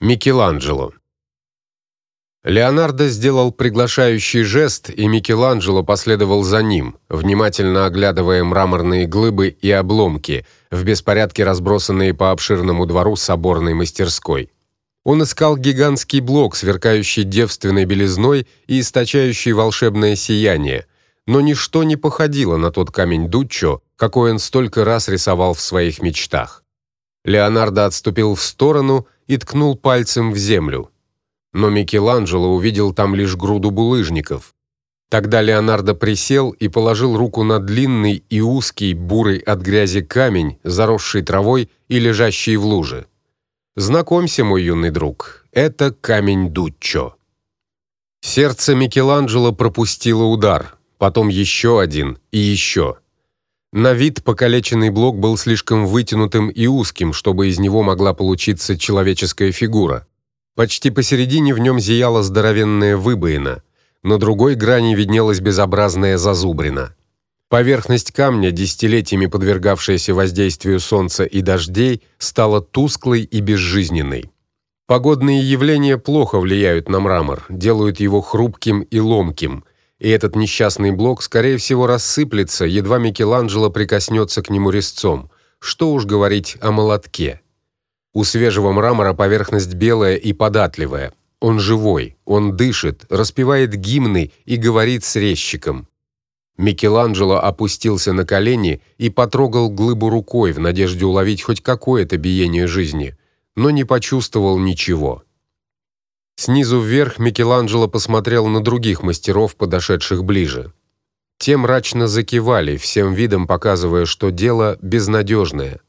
Микеланджело. Леонардо сделал приглашающий жест, и Микеланджело последовал за ним, внимательно оглядывая мраморные глыбы и обломки, в беспорядке разбросанные по обширному двору соборной мастерской. Он искал гигантский блок, сверкающий девственной белизной и источающий волшебное сияние, но ничто не походило на тот камень Дуччо, какой он столько раз рисовал в своих мечтах. Леонардо отступил в сторону и ткнул пальцем в землю. Но Микеланджело увидел там лишь груду булыжников. Тогда Леонардо присел и положил руку на длинный и узкий, бурый от грязи камень, заросший травой и лежащий в луже. Знакомься, мой юный друг, это камень Дуччо. Сердце Микеланджело пропустило удар, потом еще один и еще. На вид покалеченный блок был слишком вытянутым и узким, чтобы из него могла получиться человеческая фигура. Почти посередине в нем зияла здоровенная выбоина, на другой грани виднелась безобразная зазубрина. Поверхность камня, десятилетиями подвергавшаяся воздействию солнца и дождей, стала тусклой и безжизненной. Погодные явления плохо влияют на мрамор, делают его хрупким и ломким, и этот несчастный блок скорее всего рассыплется, едва Микеланджело прикоснется к нему резцом. Что уж говорить о молотке. У свежего мрамора поверхность белая и податливая. Он живой, он дышит, распевает гимны и говорит с резчиком. Микеланджело опустился на колени и потрогал глыбу рукой в надежде уловить хоть какое-то биение жизни, но не почувствовал ничего. Снизу вверх Микеланджело посмотрел на других мастеров, подошедших ближе. Те мрачно закивали, всем видом показывая, что дело безнадежное.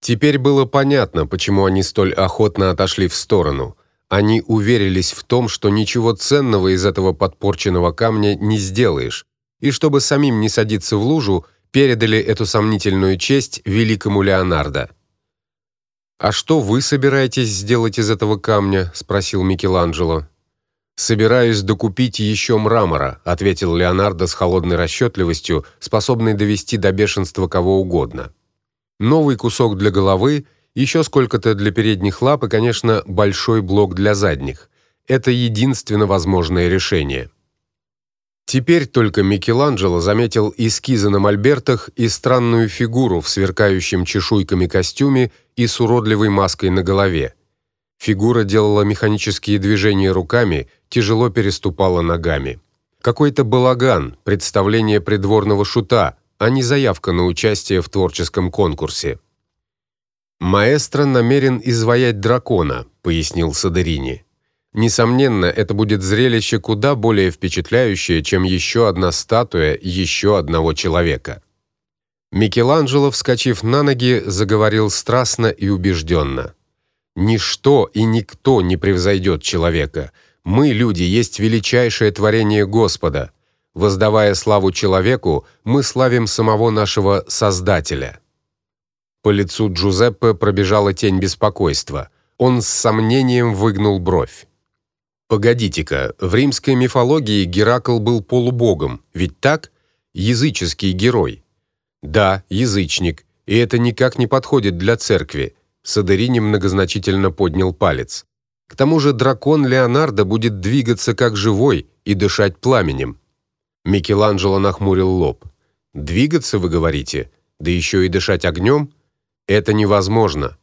Теперь было понятно, почему они столь охотно отошли в сторону. Они уверились в том, что ничего ценного из этого подпорченного камня не сделаешь, и чтобы самим не садиться в лужу, передали эту сомнительную честь великому Леонардо. А что вы собираетесь сделать из этого камня? спросил Микеланджело. Собираюсь докупить еще мрамора, ответил Леонардо с холодной расчетливостью, способной довести до бешенства кого угодно. Новый кусок для головы, еще сколько-то для передних лап и, конечно, большой блок для задних. Это единственно возможное решение. Теперь только Микеланджело заметил эскизы на мольбертах и странную фигуру в сверкающем чешуйками костюме и с уродливой маской на голове. Фигура делала механические движения руками, тяжело переступала ногами. Какой-то балаган, представление придворного шута, а не заявка на участие в творческом конкурсе. Маэстро намерен изваять дракона, пояснил Садерини. Несомненно, это будет зрелище куда более впечатляющее, чем еще одна статуя еще одного человека. Микеланджело, вскочив на ноги, заговорил страстно и убежденно. Ничто и никто не превзойдет человека. Мы, люди, есть величайшее творение Господа. Воздавая славу человеку, мы славим самого нашего Создателя. По лицу Джузеппе пробежала тень беспокойства. Он с сомнением выгнул бровь. Погодите-ка, в римской мифологии Геракл был полубогом, ведь так? Языческий герой. Да, язычник, и это никак не подходит для церкви. Садерини многозначительно поднял палец. К тому же дракон Леонардо будет двигаться как живой и дышать пламенем. Микеланджело нахмурил лоб. Двигаться, вы говорите, да еще и дышать огнем? Это невозможно.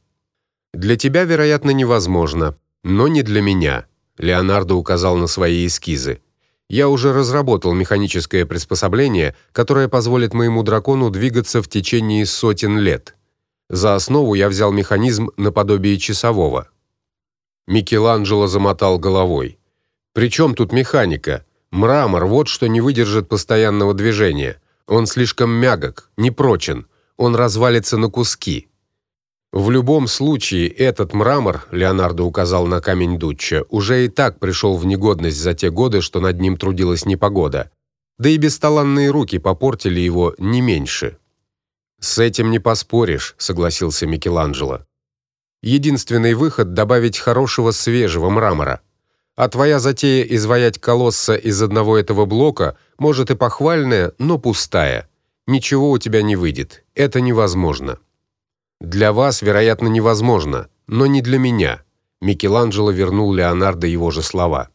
Для тебя, вероятно, невозможно, но не для меня. Леонардо указал на свои эскизы. Я уже разработал механическое приспособление, которое позволит моему дракону двигаться в течение сотен лет. За основу я взял механизм наподобие часового. Микеланджело замотал головой. Причем тут механика? Мрамор вот что не выдержит постоянного движения. Он слишком мягок, непрочен. Он развалится на куски. В любом случае этот мрамор, Леонардо указал на камень Дуччо, уже и так пришел в негодность за те годы, что над ним трудилась непогода. Да и бесталанные руки попортили его не меньше. С этим не поспоришь, согласился Микеланджело. Единственный выход добавить хорошего свежего мрамора. А твоя затея изваять колосса из одного этого блока, может и похвальная, но пустая. Ничего у тебя не выйдет. Это невозможно. Для вас, вероятно, невозможно, но не для меня. Микеланджело вернул Леонардо его же слова.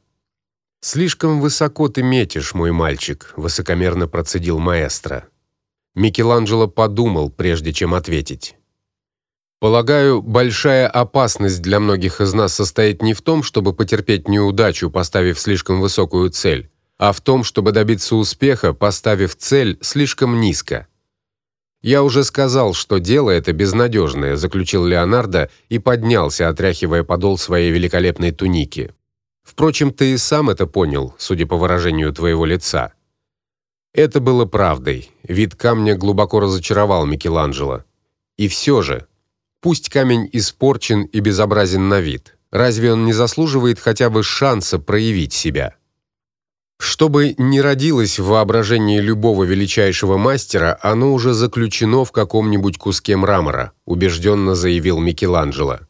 Слишком высоко ты метишь, мой мальчик, высокомерно процедил маэстро. Микеланджело подумал, прежде чем ответить. Полагаю, большая опасность для многих из нас состоит не в том, чтобы потерпеть неудачу, поставив слишком высокую цель, а в том, чтобы добиться успеха, поставив цель слишком низко. Я уже сказал, что дело это безнадежное», — заключил Леонардо и поднялся, отряхивая подол своей великолепной туники. Впрочем, ты и сам это понял, судя по выражению твоего лица. Это было правдой. Вид камня глубоко разочаровал Микеланджело. И все же, пусть камень испорчен и безобразен на вид, разве он не заслуживает хотя бы шанса проявить себя? Чтобы не родилось в воображении любого величайшего мастера, оно уже заключено в каком-нибудь куске мрамора, убежденно заявил Микеланджело.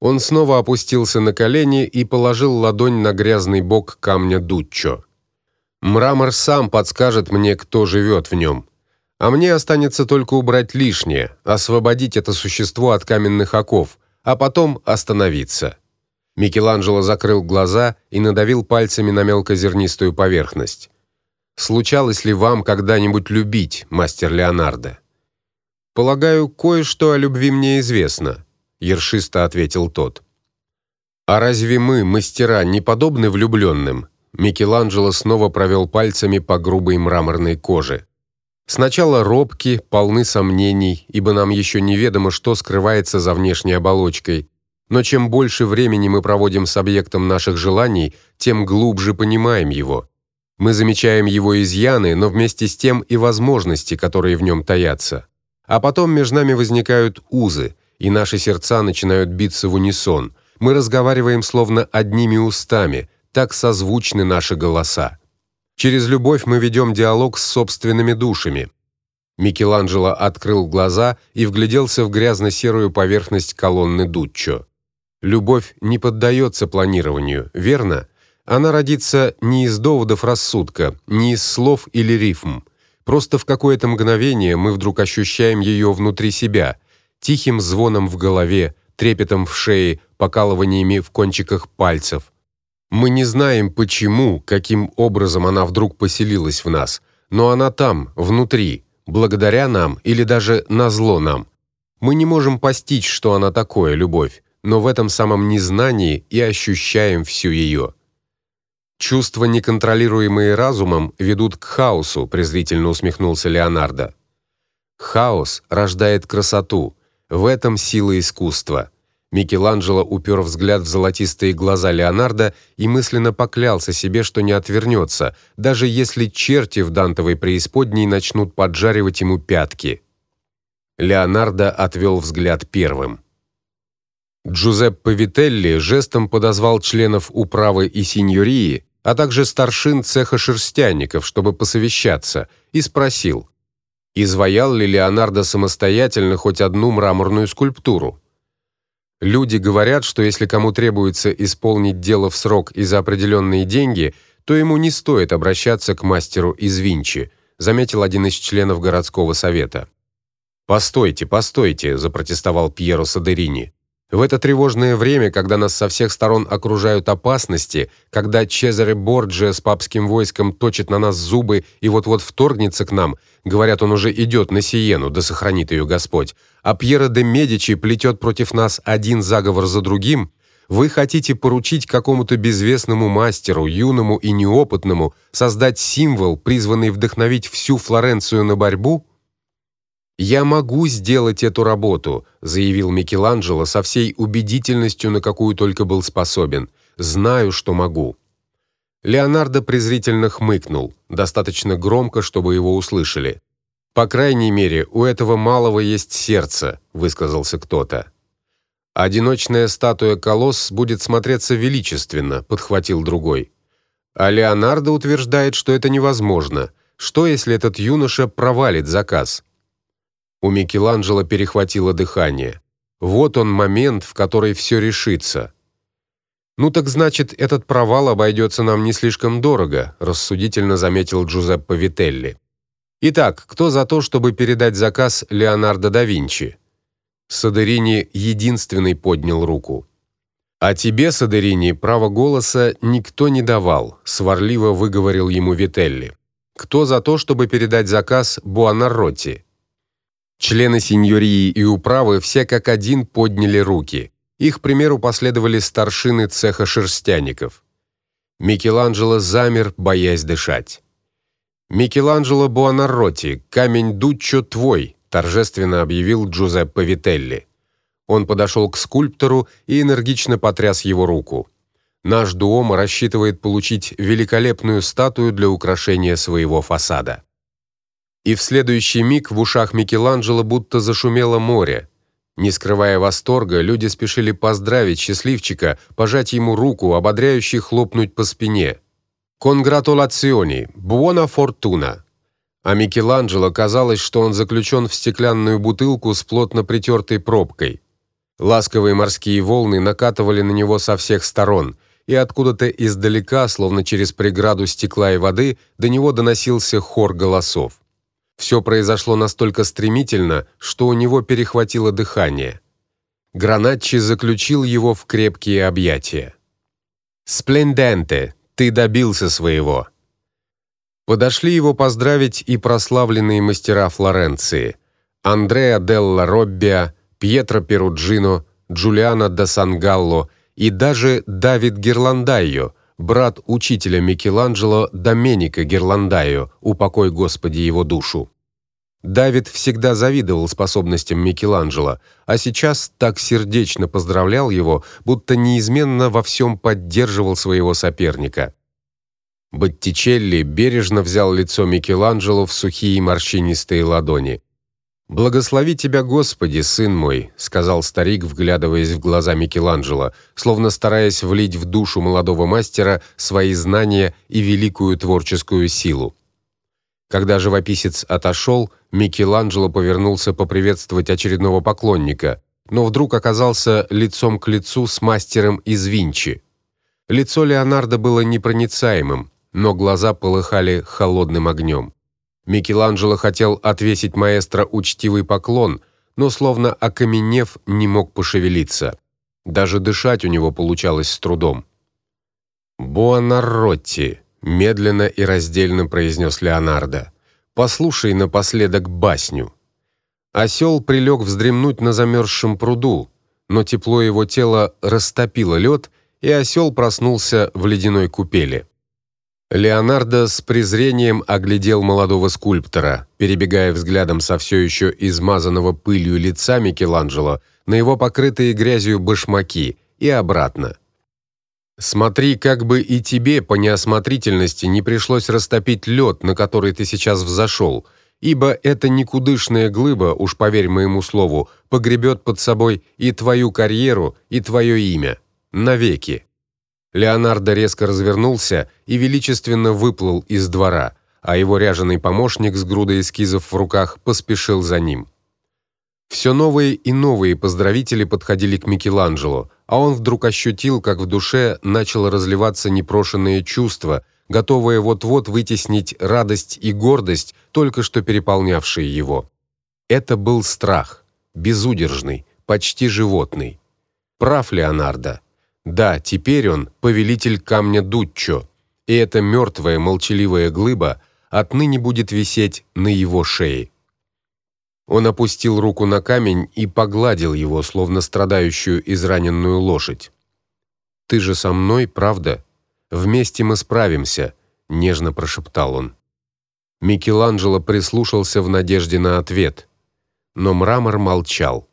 Он снова опустился на колени и положил ладонь на грязный бок камня Дуччо. Мрамор сам подскажет мне, кто живет в нем. А мне останется только убрать лишнее, освободить это существо от каменных оков, а потом остановиться. Микеланджело закрыл глаза и надавил пальцами на мелкозернистую поверхность. Случалось ли вам когда-нибудь любить, мастер Леонардо? Полагаю, кое-что о любви мне известно ершисто ответил тот. А разве мы, мастера, не подобны влюбленным? Микеланджело снова провел пальцами по грубой мраморной коже. Сначала робки, полны сомнений, ибо нам еще неведомо, что скрывается за внешней оболочкой. Но чем больше времени мы проводим с объектом наших желаний, тем глубже понимаем его. Мы замечаем его изъяны, но вместе с тем и возможности, которые в нем таятся. А потом между нами возникают узы, и наши сердца начинают биться в унисон. Мы разговариваем словно одними устами, так созвучны наши голоса. Через любовь мы ведем диалог с собственными душами. Микеланджело открыл глаза и вгляделся в грязно-серую поверхность колонны Дуччо. Любовь не поддается планированию, верно? Она родится не из доводов рассудка, не из слов или рифм. Просто в какое-то мгновение мы вдруг ощущаем ее внутри себя – тихим звоном в голове, трепетом в шее, покалываниями в кончиках пальцев. Мы не знаем почему, каким образом она вдруг поселилась в нас, но она там, внутри, благодаря нам или даже назло нам. Мы не можем постичь, что она такое, любовь, но в этом самом незнании и ощущаем всю ее. Чувства, неконтролируемые разумом, ведут к хаосу, презрительно усмехнулся Леонардо. Хаос рождает красоту, в этом сила искусства. Микеланджело упер взгляд в золотистые глаза Леонардо и мысленно поклялся себе, что не отвернется, даже если черти в дантовой преисподней начнут поджаривать ему пятки. Леонардо отвел взгляд первым. Джузеппе Вителли жестом подозвал членов управы и синьории, а также старшин цеха шерстяников, чтобы посовещаться, и спросил: Изваял ли Леонардо самостоятельно хоть одну мраморную скульптуру? Люди говорят, что если кому требуется исполнить дело в срок и за определенные деньги, то ему не стоит обращаться к мастеру из Винчи, заметил один из членов городского совета. "Постойте, постойте", запротестовал Пьеро Садерини. В это тревожное время, когда нас со всех сторон окружают опасности, когда Чезаре Борджиа с папским войском точит на нас зубы и вот-вот вторгнется к нам, говорят, он уже идет на Сиену, да сохранит ее Господь, а Пьеро де Медичи плетет против нас один заговор за другим, вы хотите поручить какому-то безвестному мастеру, юному и неопытному, создать символ, призванный вдохновить всю Флоренцию на борьбу? Я могу сделать эту работу, заявил Микеланджело со всей убедительностью, на какую только был способен. Знаю, что могу. Леонардо презрительно хмыкнул, достаточно громко, чтобы его услышали. По крайней мере, у этого малого есть сердце, высказался кто-то. Одиночная статуя колосс будет смотреться величественно, подхватил другой. А Леонардо утверждает, что это невозможно. Что если этот юноша провалит заказ? У Микеланджело перехватило дыхание. Вот он момент, в который все решится. Ну так значит, этот провал обойдется нам не слишком дорого, рассудительно заметил Джузеппе Вителли. Итак, кто за то, чтобы передать заказ Леонардо да Винчи? Садерини единственный поднял руку. А тебе, Садерини, право голоса никто не давал, сварливо выговорил ему Вителли. Кто за то, чтобы передать заказ Буонаротти? Члены сеньории и управы все как один подняли руки. Их примеру последовали старшины цеха шерстяников. Микеланджело замер, боясь дышать. Микеланджело Буонаротти, камень Дуччо твой, торжественно объявил Джузеппе Вителли. Он подошел к скульптору и энергично потряс его руку. Наш Дуомо рассчитывает получить великолепную статую для украшения своего фасада. И в следующий миг в ушах Микеланджело будто зашумело море. Не скрывая восторга, люди спешили поздравить счастливчика, пожать ему руку, ободряюще хлопнуть по спине. Конгратулациони, буона фортуна. А Микеланджело казалось, что он заключен в стеклянную бутылку с плотно притертой пробкой. Ласковые морские волны накатывали на него со всех сторон, и откуда-то издалека, словно через преграду стекла и воды, до него доносился хор голосов. Все произошло настолько стремительно, что у него перехватило дыхание. Гранатчи заключил его в крепкие объятия. Спленденте, ты добился своего. Подошли его поздравить и прославленные мастера Флоренции: Андреа делла Роббиа, Пьетро Перуджино, Джулиано да Сангалло и даже Давид Герландайо, брат учителя Микеланджело Доменико Герландайо, упокой Господи его душу. Давид всегда завидовал способностям Микеланджело, а сейчас так сердечно поздравлял его, будто неизменно во всем поддерживал своего соперника. Боттичелли бережно взял лицо Микеланджело в сухие морщинистые ладони. Благослови тебя, Господи, сын мой, сказал старик, вглядываясь в глаза Микеланджело, словно стараясь влить в душу молодого мастера свои знания и великую творческую силу. Когда живописец отошел, Микеланджело повернулся поприветствовать очередного поклонника, но вдруг оказался лицом к лицу с мастером из Винчи. Лицо Леонардо было непроницаемым, но глаза полыхали холодным огнем. Микеланджело хотел отвесить маэстро учтивый поклон, но словно окаменев, не мог пошевелиться. Даже дышать у него получалось с трудом. Буонаротти, медленно и раздельно произнес Леонардо. Послушай напоследок басню. Осел прилег вздремнуть на замерзшем пруду, но тепло его тела растопило лед, и осел проснулся в ледяной купели. Леонардо с презрением оглядел молодого скульптора, перебегая взглядом со все еще измазанного пылью лица Микеланджело на его покрытые грязью башмаки и обратно. Смотри, как бы и тебе по неосмотрительности не пришлось растопить лед, на который ты сейчас взошел, ибо эта никудышная глыба, уж поверь моему слову, погребет под собой и твою карьеру, и твое имя навеки. Леонардо резко развернулся и величественно выплыл из двора, а его ряженый помощник с грудой эскизов в руках поспешил за ним. Все новые и новые поздравители подходили к Микеланджело, а он вдруг ощутил, как в душе начало разливаться непрошенное чувство, готовое вот-вот вытеснить радость и гордость, только что переполнявшие его. Это был страх, безудержный, почти животный. Прав Леонардо. Да, теперь он повелитель камня Дуччо, и эта мертвая молчаливая глыба отныне будет висеть на его шее. Он опустил руку на камень и погладил его, словно страдающую израненную лошадь. Ты же со мной, правда? Вместе мы справимся, нежно прошептал он. Микеланджело прислушался в надежде на ответ, но мрамор молчал.